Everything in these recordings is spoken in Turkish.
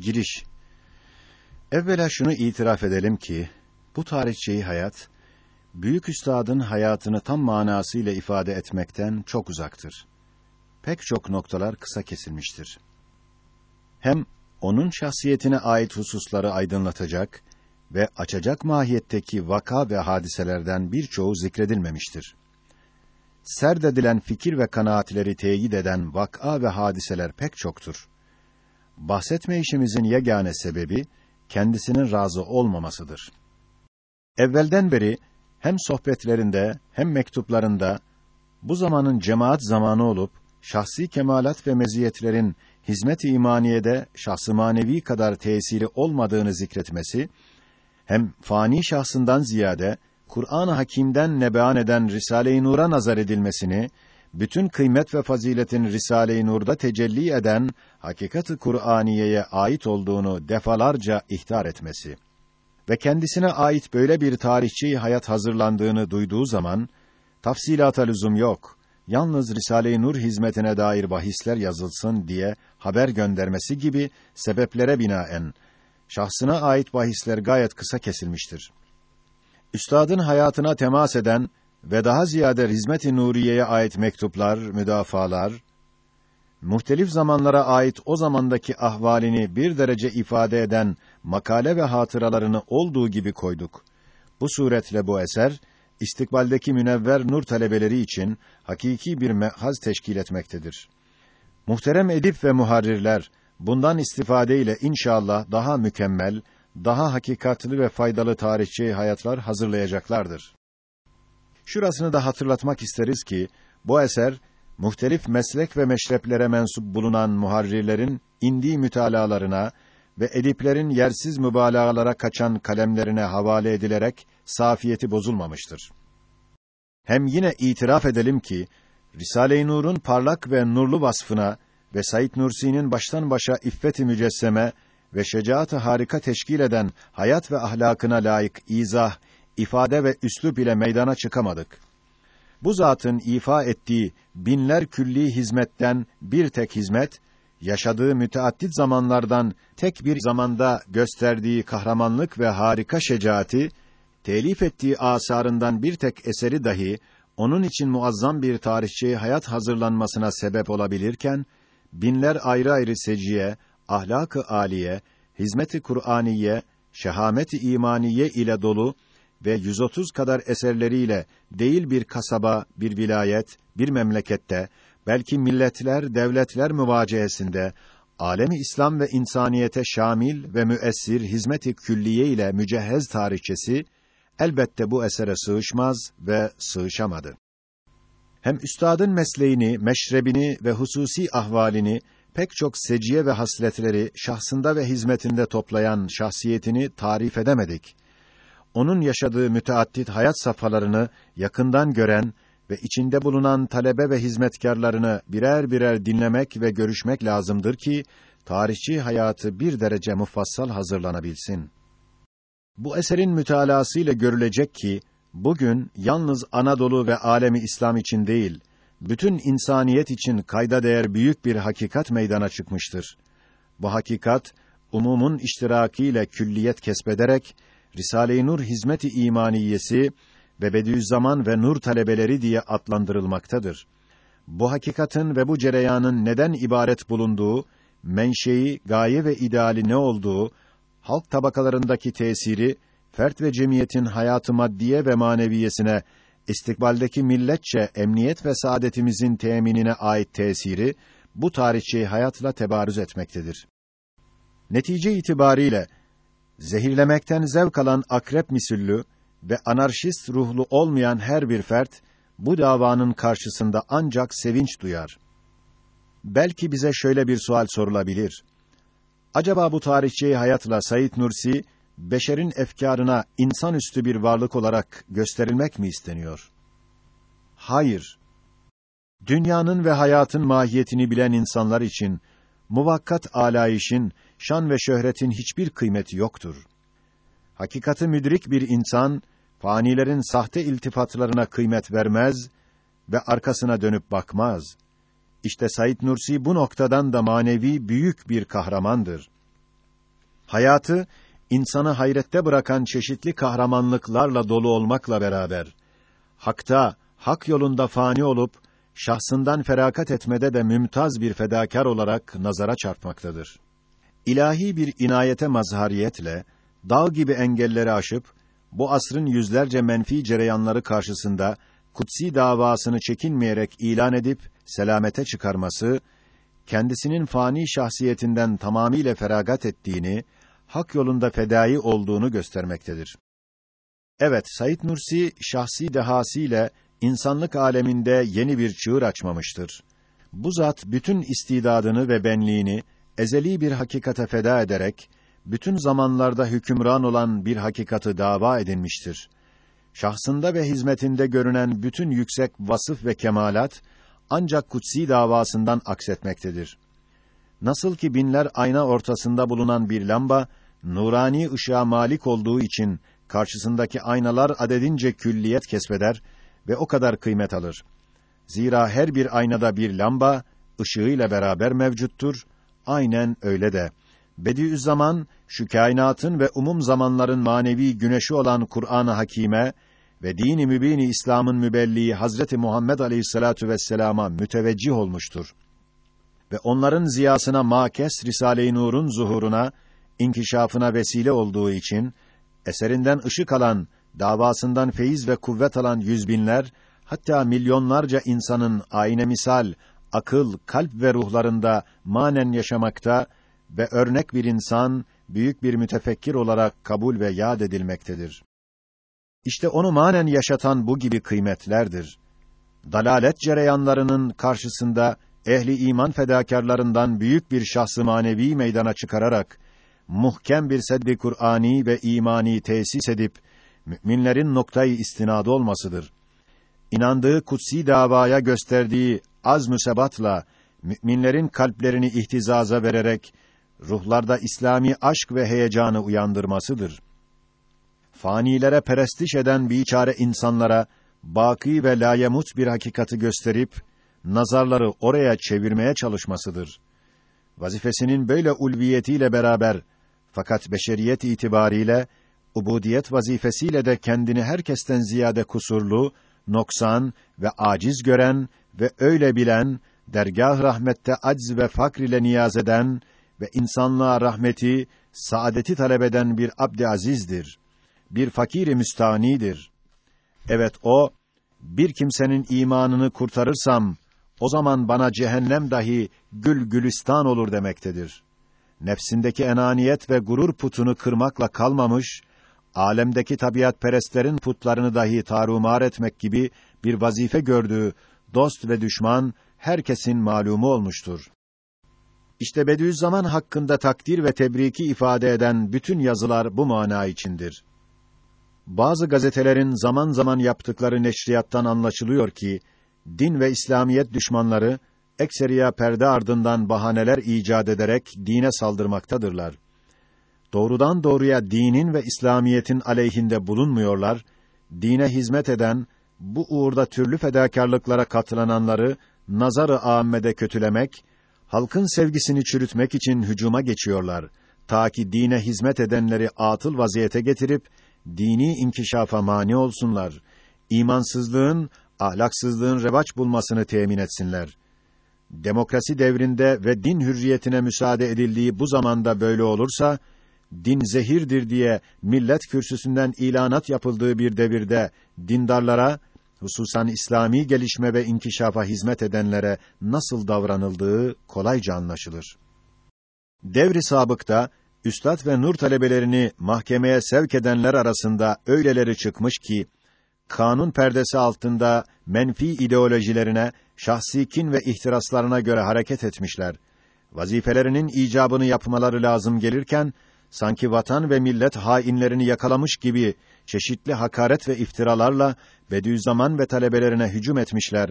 Giriş Evvela şunu itiraf edelim ki, bu tarihçeyi hayat, büyük üstadın hayatını tam manasıyla ifade etmekten çok uzaktır. Pek çok noktalar kısa kesilmiştir. Hem onun şahsiyetine ait hususları aydınlatacak ve açacak mahiyetteki vaka ve hadiselerden birçoğu zikredilmemiştir. Serdedilen fikir ve kanaatleri teyit eden vaka ve hadiseler pek çoktur. Bahsetme işimizin yegane sebebi, kendisinin razı olmamasıdır. Evvelden beri hem sohbetlerinde hem mektuplarında bu zamanın cemaat zamanı olup şahsi kemalat ve meziyetlerin hizmet-i imaniyede şahsı manevi kadar tesiri olmadığını zikretmesi hem fani şahsından ziyade Kur'an-ı Hakîm'den nebean eden Risale-i Nur'a nazar edilmesini bütün kıymet ve faziletin Risale-i Nur'da tecelli eden hakikat-ı Kur'aniyeye ait olduğunu defalarca ihtar etmesi ve kendisine ait böyle bir tarihçi hayat hazırlandığını duyduğu zaman tafsilata lüzum yok. Yalnız Risale-i Nur hizmetine dair bahisler yazılsın diye haber göndermesi gibi sebeplere binaen şahsına ait bahisler gayet kısa kesilmiştir. Üstadın hayatına temas eden ve daha ziyade hizmet-i nuriyeye ait mektuplar, müdafalar, muhtelif zamanlara ait o zamandaki ahvalini bir derece ifade eden makale ve hatıralarını olduğu gibi koyduk. Bu suretle bu eser, istikbaldeki münevver nur talebeleri için hakiki bir mehaz teşkil etmektedir. Muhterem edip ve muharrirler, bundan istifade ile inşallah daha mükemmel, daha hakikatli ve faydalı tarihçi hayatlar hazırlayacaklardır. Şurasını da hatırlatmak isteriz ki, bu eser, muhtelif meslek ve meşreplere mensup bulunan muharrirlerin indiği mütalalarına ve ediplerin yersiz mübalağalara kaçan kalemlerine havale edilerek safiyeti bozulmamıştır. Hem yine itiraf edelim ki Risale-i Nur'un parlak ve nurlu vasfına ve Said Nursi'nin baştan başa iffet-i mücesseme ve şecaat-ı harika teşkil eden hayat ve ahlakına layık izah, ifade ve üslup ile meydana çıkamadık. Bu zatın ifa ettiği binler külli hizmetten bir tek hizmet, yaşadığı müteaddit zamanlardan tek bir zamanda gösterdiği kahramanlık ve harika şecaati, telif ettiği asarından bir tek eseri dahi onun için muazzam bir tarihçi hayat hazırlanmasına sebep olabilirken binler ayrı ayrı seciye, ahlak-ı aliye, hizmet-i Kur'aniye, şehamet-i imaniye ile dolu ve 130 kadar eserleriyle değil bir kasaba, bir vilayet, bir memlekette, belki milletler, devletler müvacehesinde alemi İslam ve insaniyete şamil ve müessir hizmet-i külliye ile mücehhez tarihçesi elbette bu esere sığışmaz ve sığışamadı. Hem üstadın mesleğini, meşrebini ve hususi ahvalini pek çok seciye ve hasletleri şahsında ve hizmetinde toplayan şahsiyetini tarif edemedik. Onun yaşadığı müteaddit hayat safhalarını yakından gören ve içinde bulunan talebe ve hizmetkarlarını birer birer dinlemek ve görüşmek lazımdır ki tarihçi hayatı bir derece mufassal hazırlanabilsin. Bu eserin mütalası ile görülecek ki bugün yalnız Anadolu ve alemi İslam için değil, bütün insaniyet için kayda değer büyük bir hakikat meydana çıkmıştır. Bu hakikat umumun iştirakiyle külliyet kesbederek Risale-i Nur hizmet-i imaniyesi ve Bediüzzaman ve Nur talebeleri diye adlandırılmaktadır. Bu hakikatin ve bu cereyanın neden ibaret bulunduğu, menşei, gaye ve ideali ne olduğu, halk tabakalarındaki tesiri, fert ve cemiyetin hayatı maddiye ve maneviyesine, istikbaldeki milletçe emniyet ve saadetimizin teminine ait tesiri, bu tarihçi hayatla tebarüz etmektedir. Netice itibariyle, zehirlemekten zevk alan akrep misüllü ve anarşist ruhlu olmayan her bir fert, bu davanın karşısında ancak sevinç duyar. Belki bize şöyle bir sual sorulabilir. Acaba bu tarihçi hayatla Said Nursi, beşerin efkarına insanüstü bir varlık olarak gösterilmek mi isteniyor? Hayır. Dünyanın ve hayatın mahiyetini bilen insanlar için, muvakkat alayişin, şan ve şöhretin hiçbir kıymeti yoktur. Hakikati müdrik bir insan, fanilerin sahte iltifatlarına kıymet vermez ve arkasına dönüp bakmaz. İşte Said Nursi bu noktadan da manevi büyük bir kahramandır. Hayatı insanı hayrette bırakan çeşitli kahramanlıklarla dolu olmakla beraber hakta, hak yolunda fani olup şahsından ferakat etmede de mümtaz bir fedakar olarak nazara çarpmaktadır. İlahi bir inayete mazhariyetle dağ gibi engelleri aşıp bu asrın yüzlerce menfi cereyanları karşısında kutsi davasını çekinmeyerek ilan edip selamete çıkarması kendisinin fani şahsiyetinden tamamiyle feragat ettiğini, hak yolunda fedai olduğunu göstermektedir. Evet, Said Nursi şahsi dehasıyla insanlık aleminde yeni bir çığır açmamıştır. Bu zat bütün istidadını ve benliğini ezeli bir hakikate feda ederek bütün zamanlarda hükümran olan bir hakikatı dava edinmiştir. Şahsında ve hizmetinde görünen bütün yüksek vasıf ve kemalat ancak kutsi davasından aksetmektedir. Nasıl ki binler ayna ortasında bulunan bir lamba nurani ışığa malik olduğu için karşısındaki aynalar adedince külliyet kesbeder ve o kadar kıymet alır. Zira her bir aynada bir lamba ışığıyla beraber mevcuttur. Aynen öyle de Bediüzzaman şu kainatın ve umum zamanların manevi güneşi olan Kur'an-ı Hakîme ve dini mübini İslam'ın mübelliği Hazreti Muhammed Aleyhissalatu vesselam'a müteveccih olmuştur. Ve onların ziyasına makes Risale-i Nur'un zuhuruna, inkişafına vesile olduğu için eserinden ışık alan, davasından feyiz ve kuvvet alan yüzbinler, hatta milyonlarca insanın ayne misal, akıl, kalp ve ruhlarında manen yaşamakta ve örnek bir insan, büyük bir mütefekkir olarak kabul ve yad edilmektedir. İşte onu manen yaşatan bu gibi kıymetlerdir. Dalalet cereyanlarının karşısında ehli iman fedakarlarından büyük bir şahsı manevi meydana çıkararak muhkem bir seddi Kur'ani ve imani tesis edip müminlerin noktayı istinadı olmasıdır. İnandığı kutsi davaya gösterdiği az müsebatla müminlerin kalplerini ihtizaza vererek ruhlarda İslami aşk ve heyecanı uyandırmasıdır. Fanilere perestiş eden biçare insanlara baki ve layemut bir hakikati gösterip nazarları oraya çevirmeye çalışmasıdır. Vazifesinin böyle ulviyetiyle beraber fakat beşeriyet itibariyle ubudiyet vazifesiyle de kendini herkesten ziyade kusurlu, noksan ve aciz gören ve öyle bilen, dergah rahmette acz ve fakr ile niyaz eden ve insanlığa rahmeti, saadeti talep eden bir abd azizdir. Bir fakir müstanidir. Evet o bir kimsenin imanını kurtarırsam o zaman bana cehennem dahi gül gülistan olur demektedir. Nefsindeki enaniyet ve gurur putunu kırmakla kalmamış, alemdeki tabiat perestlerin putlarını dahi tarumar etmek gibi bir vazife gördüğü dost ve düşman herkesin malumu olmuştur. İşte Bediüzzaman hakkında takdir ve tebriki ifade eden bütün yazılar bu mana içindir. Bazı gazetelerin zaman zaman yaptıkları neşriyattan anlaşılıyor ki din ve İslamiyet düşmanları ekseriya perde ardından bahaneler icat ederek dine saldırmaktadırlar. Doğrudan doğruya dinin ve İslamiyetin aleyhinde bulunmuyorlar. Dine hizmet eden bu uğurda türlü fedakarlıklara katılananları nazarı âmmede kötülemek halkın sevgisini çürütmek için hücuma geçiyorlar. Ta ki dine hizmet edenleri atıl vaziyete getirip dini inkişafa mani olsunlar. İmansızlığın, ahlaksızlığın revaç bulmasını temin etsinler. Demokrasi devrinde ve din hürriyetine müsaade edildiği bu zamanda böyle olursa, din zehirdir diye millet kürsüsünden ilanat yapıldığı bir devirde dindarlara hususan İslami gelişme ve inkişafa hizmet edenlere nasıl davranıldığı kolayca anlaşılır. Devri sabıkta üstad ve nur talebelerini mahkemeye sevk edenler arasında öyleleri çıkmış ki kanun perdesi altında menfi ideolojilerine, şahsi kin ve ihtiraslarına göre hareket etmişler. Vazifelerinin icabını yapmaları lazım gelirken sanki vatan ve millet hainlerini yakalamış gibi çeşitli hakaret ve iftiralarla Bediüzzaman ve talebelerine hücum etmişler.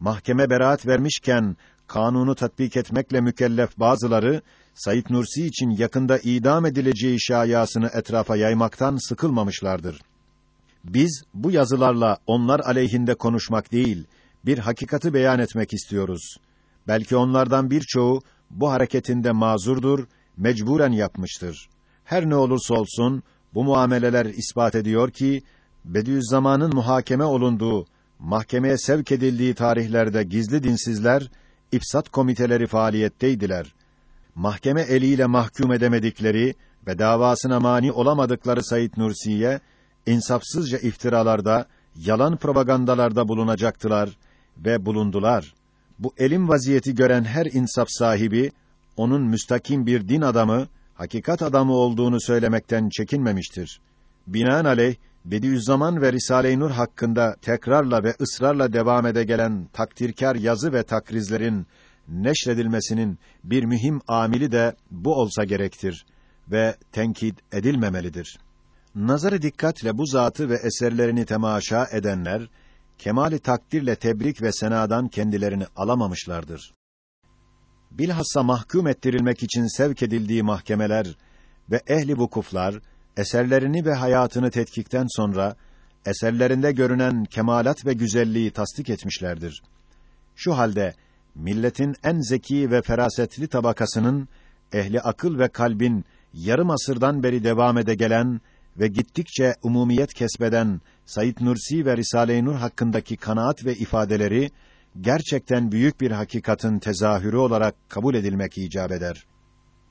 Mahkeme beraat vermişken kanunu tatbik etmekle mükellef bazıları Said Nursi için yakında idam edileceği şayasını etrafa yaymaktan sıkılmamışlardır. Biz bu yazılarla onlar aleyhinde konuşmak değil, bir hakikati beyan etmek istiyoruz. Belki onlardan birçoğu bu hareketinde mazurdur, mecburen yapmıştır. Her ne olursa olsun bu muameleler ispat ediyor ki Bediüzzaman'ın muhakeme olunduğu, mahkemeye sevk edildiği tarihlerde gizli dinsizler ifsat komiteleri faaliyetteydiler. Mahkeme eliyle mahkum edemedikleri ve davasına mani olamadıkları Said Nursi'ye insafsızca iftiralarda, yalan propagandalarda bulunacaktılar ve bulundular. Bu elim vaziyeti gören her insaf sahibi onun müstakim bir din adamı, hakikat adamı olduğunu söylemekten çekinmemiştir. Binaenaleyh Bediüzzaman ve Risale-i Nur hakkında tekrarla ve ısrarla devam ede gelen takdirkar yazı ve takrizlerin neşredilmesinin bir mühim amili de bu olsa gerektir ve tenkit edilmemelidir. Nazarı dikkatle bu zatı ve eserlerini temaşa edenler kemali takdirle tebrik ve senadan kendilerini alamamışlardır. Bilhassa mahkum ettirilmek için sevk edildiği mahkemeler ve ehli vukuflar eserlerini ve hayatını tetkikten sonra eserlerinde görünen kemalat ve güzelliği tasdik etmişlerdir. Şu halde milletin en zeki ve ferasetli tabakasının ehli akıl ve kalbin yarım asırdan beri devam ede gelen ve gittikçe umumiyet kesbeden Said Nursi ve Risale-i Nur hakkındaki kanaat ve ifadeleri gerçekten büyük bir hakikatin tezahürü olarak kabul edilmek icap eder.